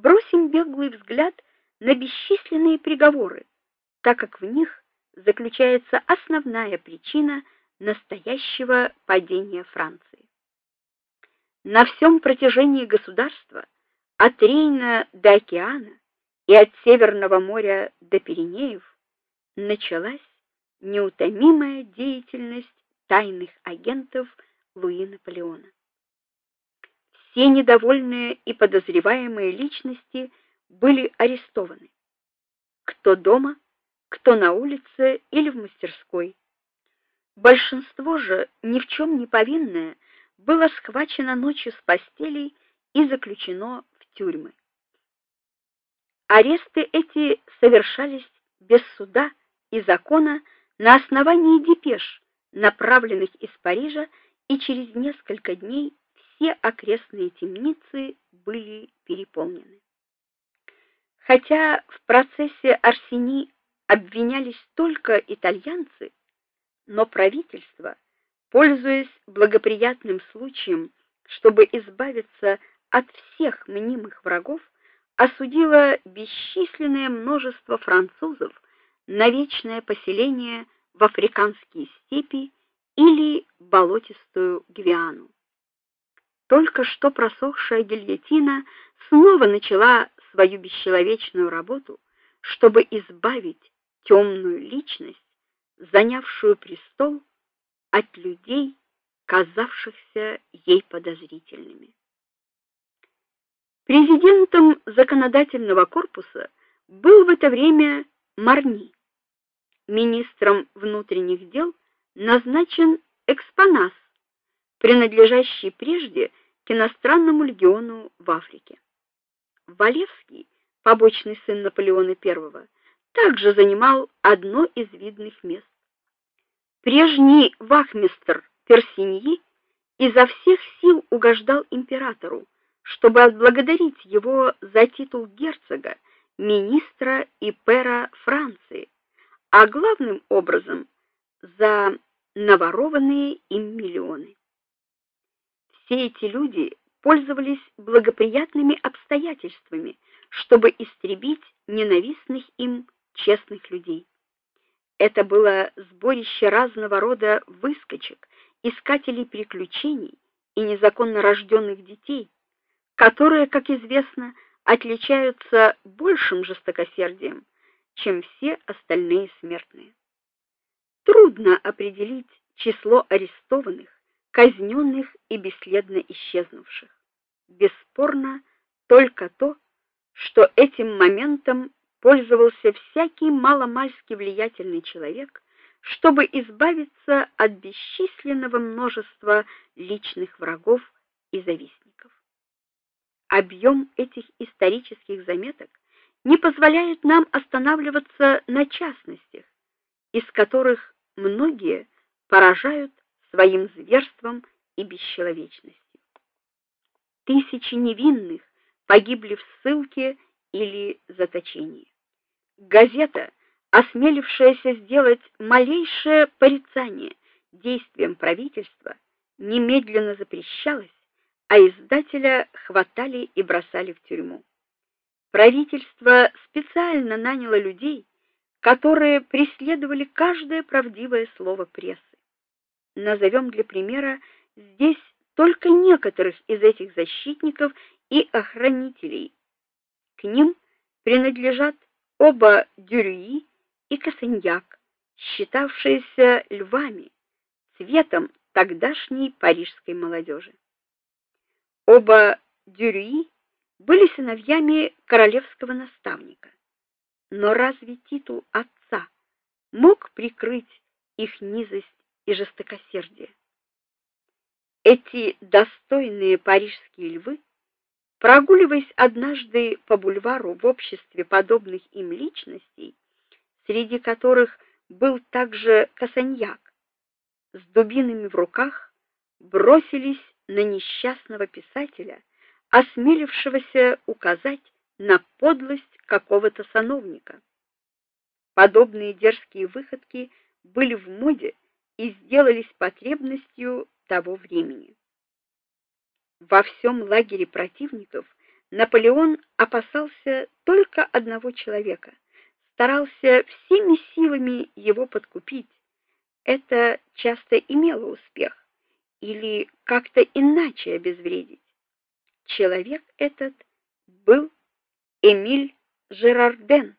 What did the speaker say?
бросим беглый взгляд на бесчисленные приговоры, так как в них заключается основная причина настоящего падения Франции. На всем протяжении государства, от Рейна до океана и от Северного моря до Пиренеев, началась неутомимая деятельность тайных агентов Луи Наполеона. Все недовольные и подозреваемые личности были арестованы. Кто дома, кто на улице или в мастерской. Большинство же, ни в чем не повинное, было схвачено ночью с постелей и заключено в тюрьмы. Аресты эти совершались без суда и закона на основании депеш, направленных из Парижа, и через несколько дней все окрестные темницы были переполнены. Хотя в процессе Арсени обвинялись только итальянцы, но правительство, пользуясь благоприятным случаем, чтобы избавиться от всех мнимых врагов, осудило бесчисленное множество французов на вечное поселение в африканские степи или болотистую Гвиану. Только что просохшая гильотина снова начала свою бесчеловечную работу, чтобы избавить темную личность, занявшую престол, от людей, казавшихся ей подозрительными. Президентом законодательного корпуса был в это время Марни. Министром внутренних дел назначен Экспонас, принадлежащий прежде иностранному легиону в Африке. Валевский, побочный сын Наполеона I, также занимал одно из видных мест. Прежний вахмистр Персиньи изо всех сил угождал императору, чтобы отблагодарить его за титул герцога, министра и пера Франции, а главным образом за наворованные им миллионы. Все эти люди пользовались благоприятными обстоятельствами, чтобы истребить ненавистных им честных людей. Это было сборище разного рода выскочек, искателей приключений и незаконно рожденных детей, которые, как известно, отличаются большим жестокосердием, чем все остальные смертные. Трудно определить число арестованных, казненных и бесследно исчезнувших. Бесспорно только то, что этим моментом пользовался всякий маломальски влиятельный человек, чтобы избавиться от бесчисленного множества личных врагов и завистников объем этих исторических заметок не позволяет нам останавливаться на частностях, из которых многие поражают своим зверством и бесчеловечностью. Тысячи невинных погибли в ссылке или заточении. Газета, осмелившаяся сделать малейшее порицание действиям правительства, немедленно запрещалась а издателя хватали и бросали в тюрьму. Правительство специально наняло людей, которые преследовали каждое правдивое слово прессы. Назовем для примера здесь только некоторых из этих защитников и охранителей. К ним принадлежат оба Дюрюи и Кассаньяк, считавшиеся львами, цветом тогдашней парижской молодежи. Оба Дюрюи были сыновьями королевского наставника. Но разве титул отца мог прикрыть их низость и жестокосердие? Эти достойные парижские львы, прогуливаясь однажды по бульвару в обществе подобных им личностей, среди которых был также Касаньяк, с дубинами в руках бросились на несчастного писателя, осмелившегося указать на подлость какого-то сановника. Подобные дерзкие выходки были в моде и сделались потребностью того времени. Во всем лагере противников Наполеон опасался только одного человека, старался всеми силами его подкупить. Это часто имело успех или как-то иначе обезвредить. Человек этот был Эмиль Жерарден.